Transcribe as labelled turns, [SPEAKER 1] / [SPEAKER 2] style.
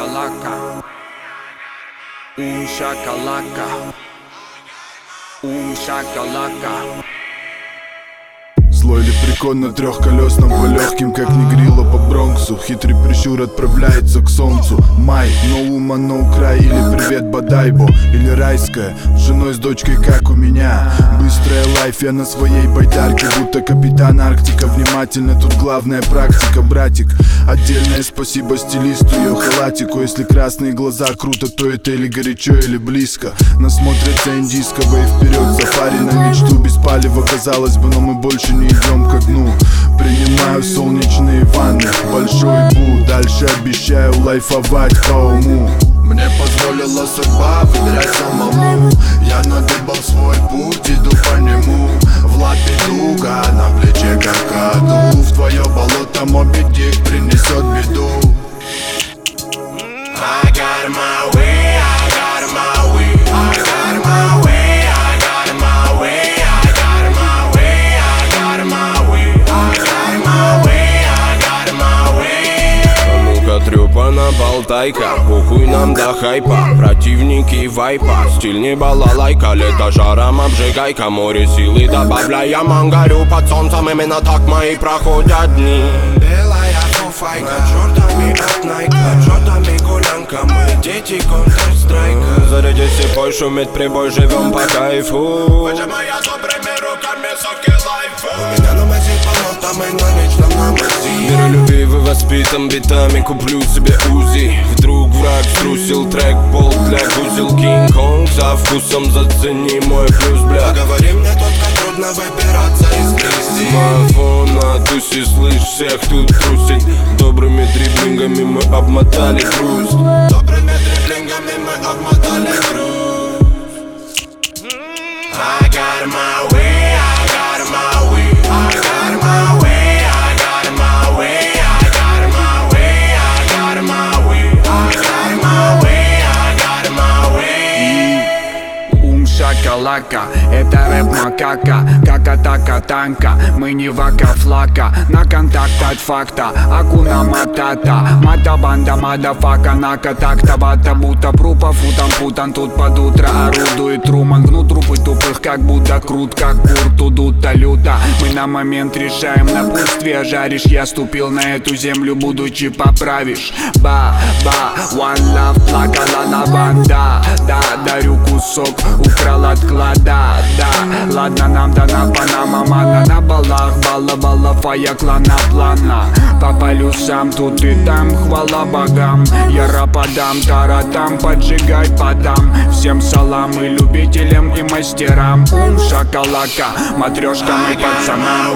[SPEAKER 1] шакалака Ум шакалака Ум шакалака
[SPEAKER 2] Злой лепрекон на трехколесном по легким, как негрила по Бронксу. Хитрый прищур отправляется к солнцу. Май, но ума, но край Или привет Бадайбо, или райская С женой, с дочкой, как у меня. Быстрая лайф, я на своей байдарке Будто капитан Арктика. Внимательно, тут главная практика, братик. Отдельное спасибо стилисту, ее халатику. Если красные глаза круто, то это или горячо, или близко. Насмотрятся индийского и вперед Сафари на мечту без палева, казалось бы Но мы больше не идем ко дну. Принимаю солнечные ванны. Большой бу, дальше обещаю лайфовать по
[SPEAKER 3] Мне позволила судьба выбирать самому
[SPEAKER 4] трёпана болтайка. Похуй нам до хайпа. Противники вайпа. Стиль не балалайка. Лето жаром обжигайка. Море силы добавляя Мангарю под солнцем. Именно так мои проходят дни.
[SPEAKER 3] Белая фуфайка, джордами от Найка Джордами гулянка, мы дети Counter-Strike
[SPEAKER 4] Зарядись и пой, шумит прибой, живем по кайфу.
[SPEAKER 3] Моя добрыми руками соки лайфа У меня на мази полота, мы на
[SPEAKER 4] воспитан битами Куплю себе УЗИ. Вдруг враг струсил трек Болт для гузел Кинг-Конг Со вкусом зацени мой плюс, бля.
[SPEAKER 3] Говори мне только трудно выбираться из грязи.
[SPEAKER 4] Мафон на тусе, слышь, всех тут трусит Добрыми дриблингами мы обмотали грусть
[SPEAKER 3] Добрыми дриблингами мы обмотали груз I got my
[SPEAKER 1] шакалака, это рэп макака. Как атака танка, мы не вака-флака. На контакт от факта, акуна матата. Мата банда мадафака, нака такта Вата будто прупа, футан путан Тут под утро орудует Труман. Гнут трупы тупых, как будто крут Как кур, тудута люта. Мы на момент решаем напутствие Жаришь, я ступил на эту землю Будучи поправишь. Ба, ба, one love, плакала на банда кусок, украл от клада Да, ладно, нам дана панама Мана на балах, бала, балафа, я клана плана. По полюсам тут и там, хвала богам. Я рападам, таратам, поджигай подам. Всем салам и любителям, и мастерам. Ум, шоколака, матрешкам и пацанам